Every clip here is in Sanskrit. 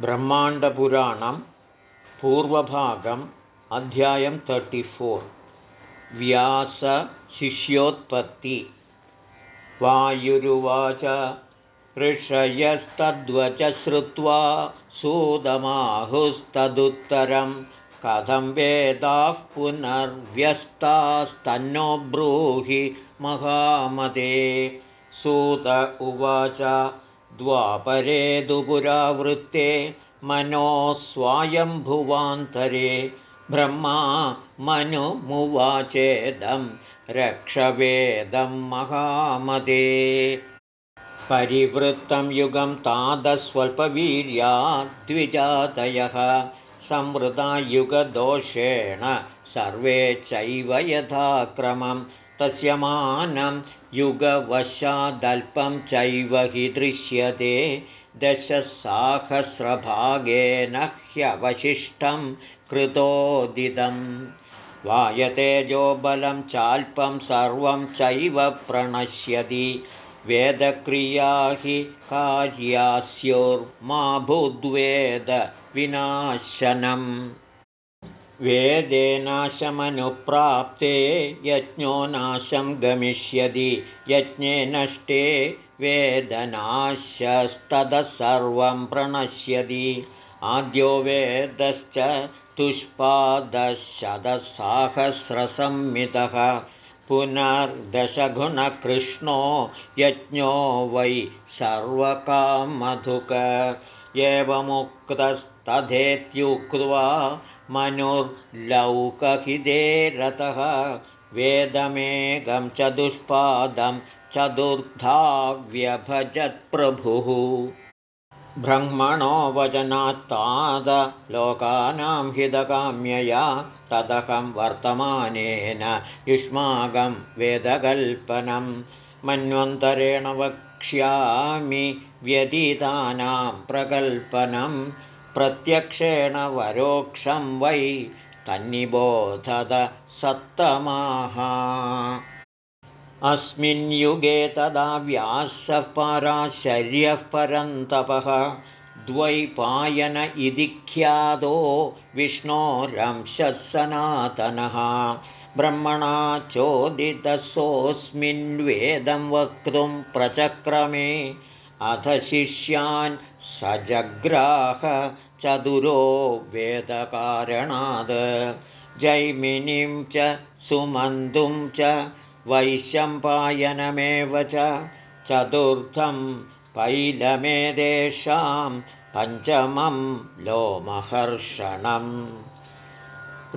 ब्रह्माण्डपुराणं पूर्वभागम् अध्यायं तर्टिफोर् व्यासशिष्योत्पत्ति वायुरुवाच ऋषयस्तद्वच श्रुत्वा सुदमाहुस्तदुत्तरं। कथं वेदाः पुनर्व्यस्तास्तन्नो ब्रूहि महामते सूत उवाच द्वापरेदुपुरावृत्ते मनोस्वायम्भुवान्तरे ब्रह्मा मनुमुवाचेदं रक्षवेदं महामदे। परिवृत्तं युगं तादस्वल्पवीर्या द्विजातयः संवृतायुगदोषेण सर्वे चैव यथाक्रमं तस्य मानं युगवशादल्पं चैव हि दृश्यते दशसाहस्रभागेन ह्यवशिष्टं कृतोदिदं वायतेजोबलं चाल्पं सर्वं चैव प्रणश्यति। वेदक्रिया हि कार्यास्योर्मा भूद्वेदविनाशनम् वेदेनाशमनुप्राप्ते यज्ञो नाशं गमिष्यति यज्ञे नष्टे वेदनाशस्ततः सर्वं प्रणश्यति। आद्यो वेदश्च तुष्पादशतसाहस्रसंमितः पुनर्दशगुणकृष्णो यज्ञो वै सर्वकामधुक। एवमुक्तस्तथेत्युक्त्वा मनुर्लौकहिदे रतः वेदमेकं चतुष्पादं चतुर्धा व्यभजत्प्रभुः ब्रह्मणो वचनात्तादलोकानां हितकाम्यया तदहं वर्तमानेन युष्माकं वेदकल्पनं। मन्वन्तरेण वक्ष्यामि व्यतीतानां प्रकल्पनं प्रत्यक्षेण वरोक्षं वै तन्निबोधद सत्तमाः अस्मिन् युगे तदा व्यासः पराशर्यः परन्तपः द्वैपायन इति ख्यातो विष्णोरंशः सनातनः। ब्रह्मणा चोदितसोऽस्मिन् वेदं वक्तुं प्रचक्रमे अथ शिष्यान् सजग्राह चतुरो वेदकारणाद् जैमिनीं च सुमन्तुं च वैशम्पायनमेव च चतुर्थं पैलमेदेषां पञ्चमं लोमहर्षणम्।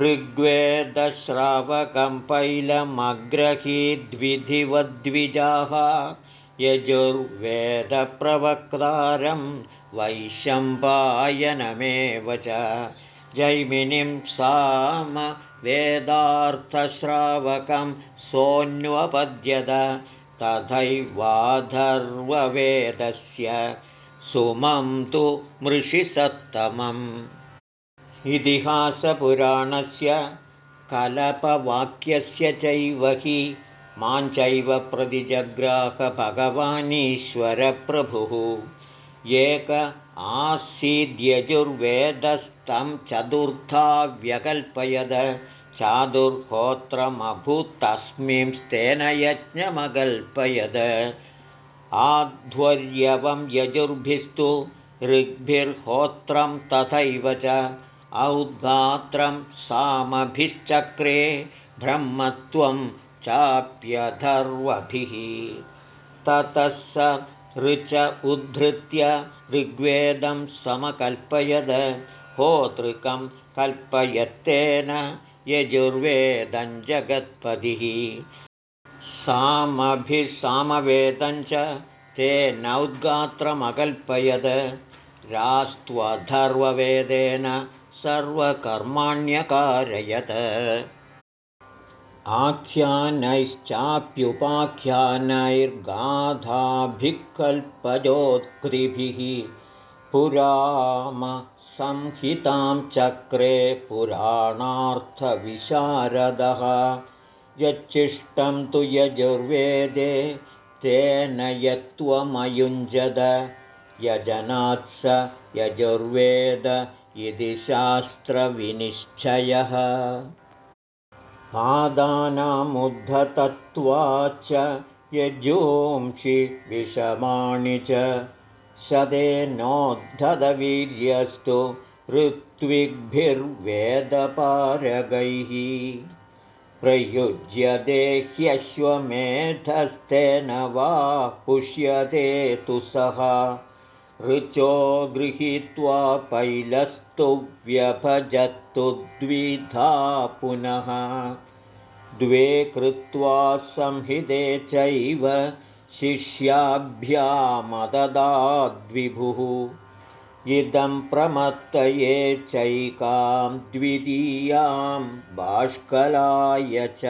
ऋग्वेदश्रावकं पैलमग्रहीद्विधिवद्विजाः यजुर्वेदप्रवक्तारं वैशम्पायनमेव च जैमिनिं सामवेदार्थश्रावकं सोऽन्वपद्यत तथैवाधर्ववेदस्य सुमं तु मृषिसत्तमम्। इतिहासपुराणस्य कलपवाक्यस्य चैव हि माञ्चैव प्रतिजग्राहभगवानीश्वरप्रभुः। एक आसीद्यजुर्वेदस्तं चतुर्था व्यकल्पयद चादुर्होत्रमभूत्तस्मिंस्तेन यज्ञमकल्पयद आध्वर्यवं यजुर्भिस्तु ऋग्भिर्होत्रं तथैव च औद्गात्रं सामभिश्चक्रे ब्रह्मत्वं चाप्यधर्वभिः। ततः स ऋच उद्धृत्य ऋग्वेदं समकल्पयद। होतृकं कल्पयत्तेन यजुर्वेदं जगत्पतिः सामभिसामवेदञ्च तेनौद्गात्रमकल्पयद रास्त्वधर्ववेदेन सर्वकर्माण्यकारयत् आख्यानैश्चाप्युपाख्यानैर्गाधाभिः पुराम संहितां चक्रे पुराणार्थविशारदः। यच्चिष्टं तु यजुर्वेदे तेन यत्त्वमयुञ्जद। यजनात्स यजुर्वेद इति शास्त्रविनिश्चयः पादानामुद्धतत्वाच्च यजोंषि विषमाणि च शदेनोद्धतवीर्यस्तु ऋत्विग्भिर्वेदपारगैः। प्रयुज्यते ह्यश्वमेधस्तेन वा पुष्यते तु सः ऋचो गृहीत्वा पैलस्तु व्यभजत्तु द्विधा पुनः। द्वे कृत्वा संहिते चैव शिष्याभ्यामददाद्विभुः। इदं प्रमत्तये चैकां द्वितीयां बाष्कलाय च।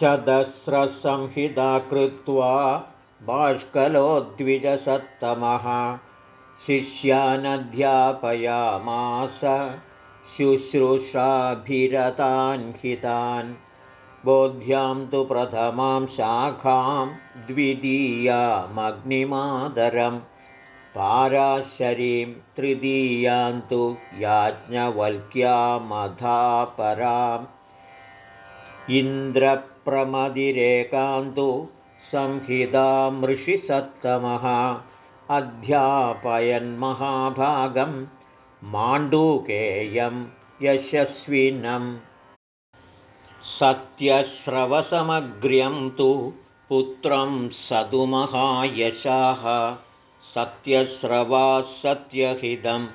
चदस्रसंहिता कृत्वा बाष्कलो द्विजसत्तमः शिष्यानध्यापयामास शुश्रूषाभिरतान् हितान्। बोध्यां तु प्रथमां शाखां द्वितीयामग्निमादरम्। पाराशरीं तृतीयान्तु याज्ञवल्क्यामधापराम्। इन्द्रप्रमदिरेकान्तु संहितामृषिसत्तमः अध्यापयन्महाभागं माण्डूकेयं यशस्विनं। सत्यश्रवसमग्र्यं तु पुत्रं सदुमहायशाः। सत्यस्रवाः सत्यहितं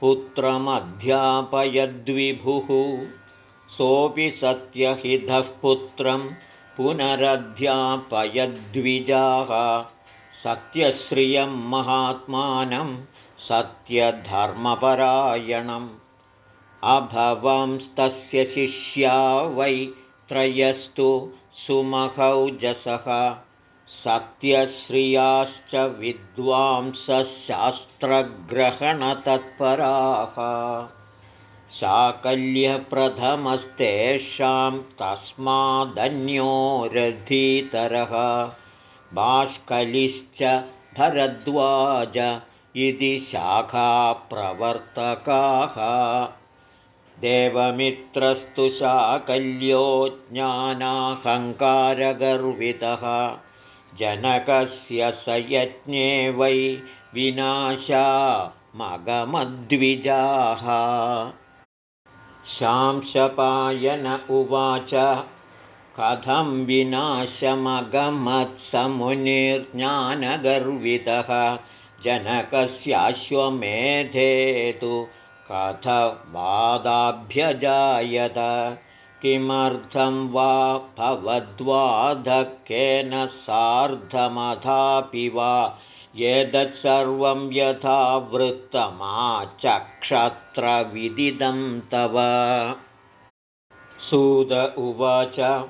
पुत्रमध्यापयद्विभुः। सोऽपि सत्यहितः पुत्रं पुनरध्यापयद्विजाः सत्यश्रियं महात्मानं सत्यधर्मपरायणम् अभवंस्तस्य शिष्या वै त्रयस्तु सुमहौजसः सत्यश्रियाश्च विद्वांसशास्त्रग्रहणतत्पराः शाकल्यप्रथमस्तेषां तस्मादन्यो रथीतरः बाष्कलिश्च भरद्वाज इति शाखाप्रवर्तकाः। देवमित्रस्तु शाकल्यो ज्ञानाहङ्कारगर्वितः। जनकस्य स यज्ञे वै विनाशा मगमद्विजाः शांशपायन उवाच कथं विनाशमगमत्समुनिर्ज्ञानगर्वितः जनकस्याश्वमेधे तु कथवादाभ्यजायत किमर्थं वा भवद्वाधकेन सार्धमथापि वा एतत्सर्वं यथा वृत्तमाचक्षत्रविदिदं तव। सुद उवाच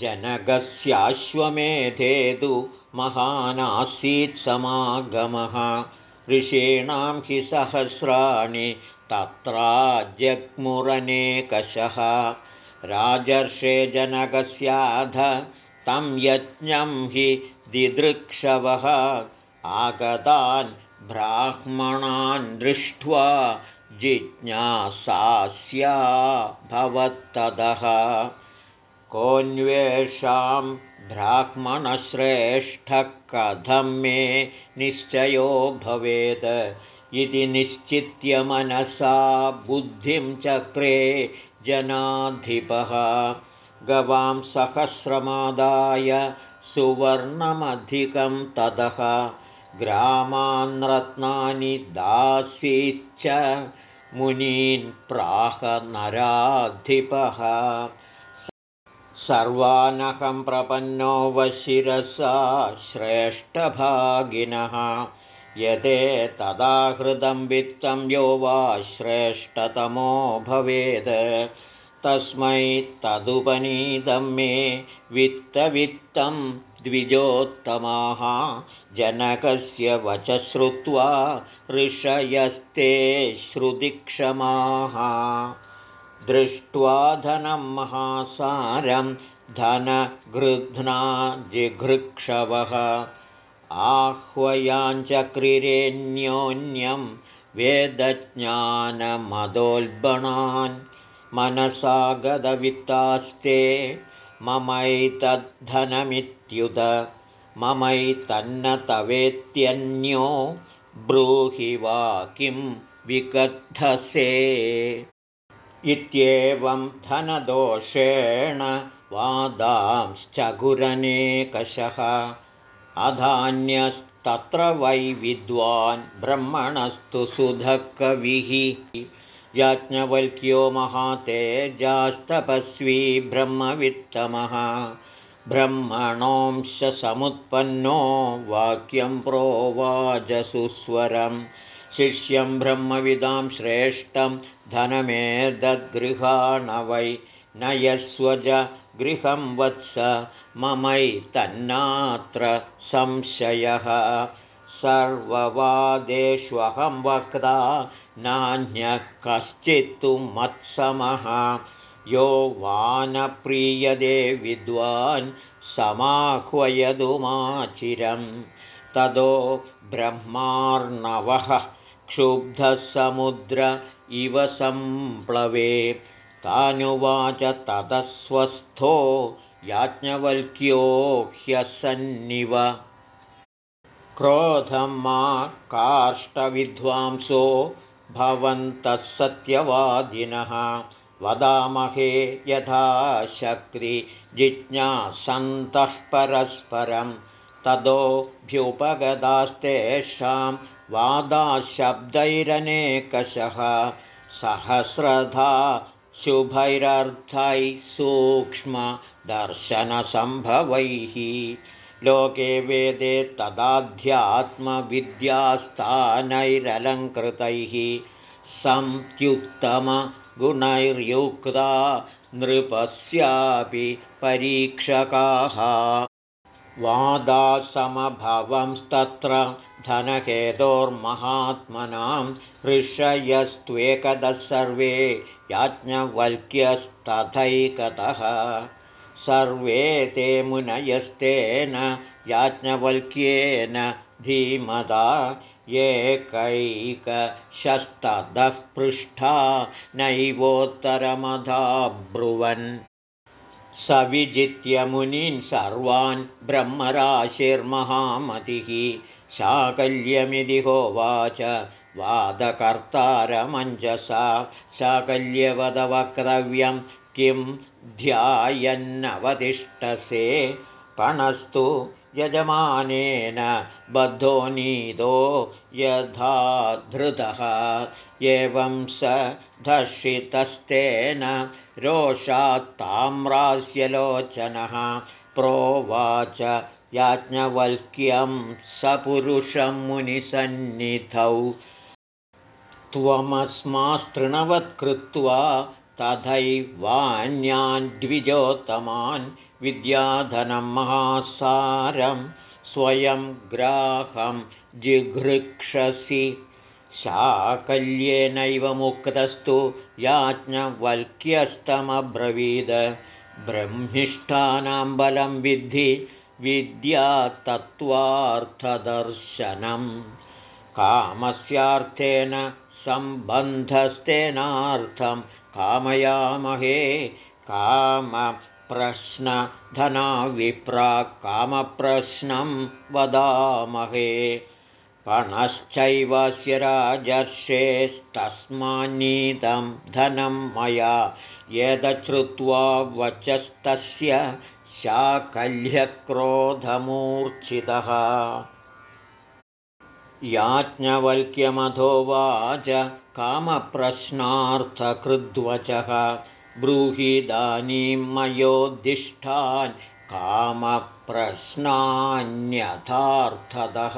जनकस्याश्वमेधेतु महानासीत् समागमः। ऋषीणां हि सहस्राणि तत्रा जग्मुरनेकषः राजर्षे जनकस्याध तं यज्ञं हि दिदृक्षवः आगतान् ब्राह्मणान् दृष्ट्वा जिज्ञासास्या भवत्तदः। कोऽन्वेषां ब्राह्मणश्रेष्ठः कथं मे निश्चयो भवेत् इति निश्चित्य मनसा बुद्धिं चक्रे जनाधिपः। गवां सहस्रमादाय सुवर्णमधिकं ततः ग्रामान्रत्नानि दासीच्च मुनीन् प्राहनराधिपः सर्वानहं प्रपन्नो वशिरसा श्रेष्ठभागिनः। यदे तदाहृदं वित्तं यो वा श्रेष्ठतमो भवेत् तस्मै तदुपनीतं मे वित्तवित्तं द्विजोत्तमाः जनकस्य वच श्रुत्वा ऋषयस्ते श्रुतिक्षमाः। दृष्ट्वा धनं महासारं धनगृध्ना जिघृक्षवः। आह्वयाञ्चक्रिरेऽन्योन्यं वेदज्ञानमदोल्बणान्। मनसा गतवित्तास्ते ममैतद्धनमित्युत। ममैतन्न तवेत्यन्यो ब्रूहि वा किं विकद्धसे इत्येवं धनदोषेण वादांश्चगुरनेकषः अधान्यस्तत्र वै विद्वान् ब्रह्मणस्तु सुधकविः याज्ञवल्क्यो महातेजास्तपस्वी ब्रह्मवित्तमः। ब्रह्मणोंशसमुत्पन्नो वाक्यं प्रोवाजसुस्वरं शिष्यं ब्रह्मविदां श्रेष्ठं धनमेदद्गृहाण वै नयस्वज गृहं वत्स ममैतन्नात्र संशयः। सर्ववादेष्वहं वक्ता नान्यः कश्चित्तु मत्समः। यो वानप्रीयदे विद्वान् समाह्वयदुमाचिरं ततो ब्रह्मार्णवः क्षुब्धसमुद्र इव सम्प्लवे। तानुवाच ततस्वस्थो याज्ञवल्क्यो ह्यसन्निव। क्रोधं मा काष्ठविद्वांसो भवन्तः सत्यवादिनः। वदामहे यथा शक्तिजिज्ञासन्तः परस्परं। ततोऽभ्युपगदास्तेषां वादाशब्दैरनेकषः सहस्रधा शुभैरर्थैः सूक्ष्मदर्शनसम्भवैः लोके वेदे तदाध्यात्मविद्यास्थानैरलङ्कृतैः सत्युत्तमगुणैर्युक्ता नृपस्यापि परीक्षकाः वादासमभवंस्तत्र धनकेतोर्महात्मनां ऋषयस्त्वेकदः सर्वे याज्ञवल्क्यस्तथैकतः सर्वे ते मुनयस्तेन याज्ञवल्क्येन धीमता एकैकशस्ततः पृष्ठा ब्रुवन् स विजित्यमुनीन् सर्वान् ब्रह्मराशिर्महामतिः। शाकल्यमिति होवाच वादकर्तारमञ्जसा। शाकल्यवदवक्तव्यं किं ध्यायन्नवतिष्ठसे? पणस्तु यजमानेन बद्धो नीतो यथा धृतः। एवं स धर्षितस्तेन रोषात्ताम्रास्यलोचनः। प्रोवाच याज्ञवल्क्यं सपुरुषं मुनिसन्निधौ। त्वमस्मास्तृणवत्कृत्वा तथैवान्यान् द्विजोत्तमान् विद्याधनं महासारं स्वयं ग्राहं जिघृक्षसि। शाकल्येनैव मुक्तस्तु याज्ञवल्क्यस्तमब्रवीद। ब्रह्मिष्ठानां बलं विद्धि विद्यातत्त्वार्थदर्शनं कामस्यार्थेन सम्बन्धस्तेनार्थं कामयामहे। कामप्रश्नधनाविप्राक्कामप्रश्नं वदामहे। पणश्चैवस्य राजर्षेस्तस्मान्नीतं धनं मया यदश्रुत्वा वचस्तस्य शाकल्यक्रोधमूर्च्छितः याज्ञवल्क्यमधोवाच कामप्रश्नार्थकृद्वचः। ब्रूहिदानीं मयोद्दिष्ठान् कामप्रश्नान्यथार्थतः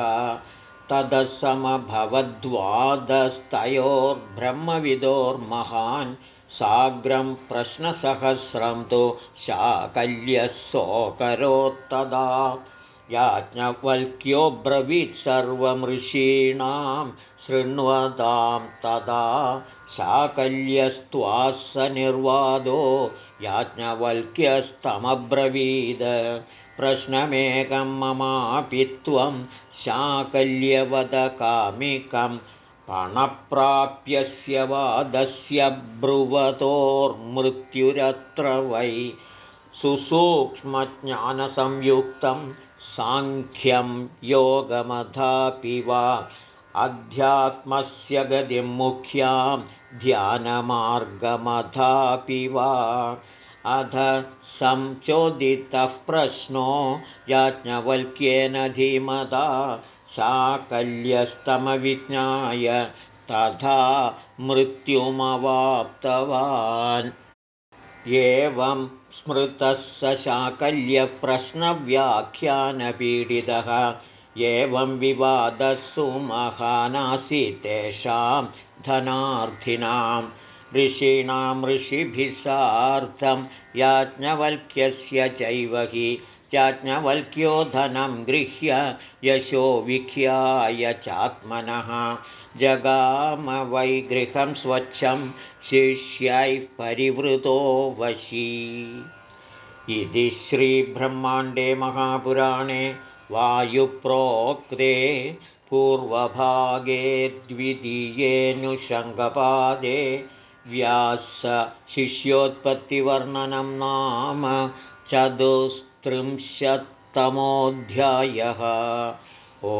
तदसमभवद्वादस्तयोर्ब्रह्मविदोर्महान् साग्रं प्रश्नसहस्रं तु शाकल्यः सोऽकरोत्तदा याज्ञवल्क्योऽब्रवीत् सर्वमृषीणां शृण्वतां तदा शाकल्यस्त्वासनिर्वादो याज्ञवल्क्यस्तमब्रवीद। प्रश्नमेकं ममापि त्वं शाकल्यवदकामिकं पणप्राप्यस्य वादस्य ब्रुवतोर्मृत्युरत्र वै सुसूक्ष्मज्ञानसंयुक्तं साङ्ख्यं योगमथापि वा अध्यात्मस्य गतिं मुख्यां ध्यानमार्गमथापि वा। अध संचोदितः प्रश्नो याज्ञवल्क्येन धीमता शाकल्यस्तमविज्ञाय तथा मृत्युमवाप्तवान्। एवं स्मृतः स शाकल्यप्रश्नव्याख्यानपीडितः। एवं विवादः महानासि तेषां धनार्थिनां। ऋषीणां ऋषिभिः सार्धं याज्ञवल्क्यस्य चैव हि। याज्ञवल्क्यो धनं गृह्य यशो विख्याय चात्मनः। जगाम वैगृहं स्वच्छं शिष्यैः परिवृतो वशी इति श्रीब्रह्माण्डे महापुराणे वायुप्रोक्ते पूर्वभागे द्वितीयेऽनुषङ्गपादे व्यासशिष्योत्पत्तिवर्णनं नाम चतुस्त्रिंशत्तमोऽध्यायः। ओ